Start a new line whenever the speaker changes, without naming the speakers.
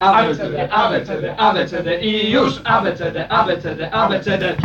ABCD, ABCD, ABCD i już ABCD, ABCD, ABCD.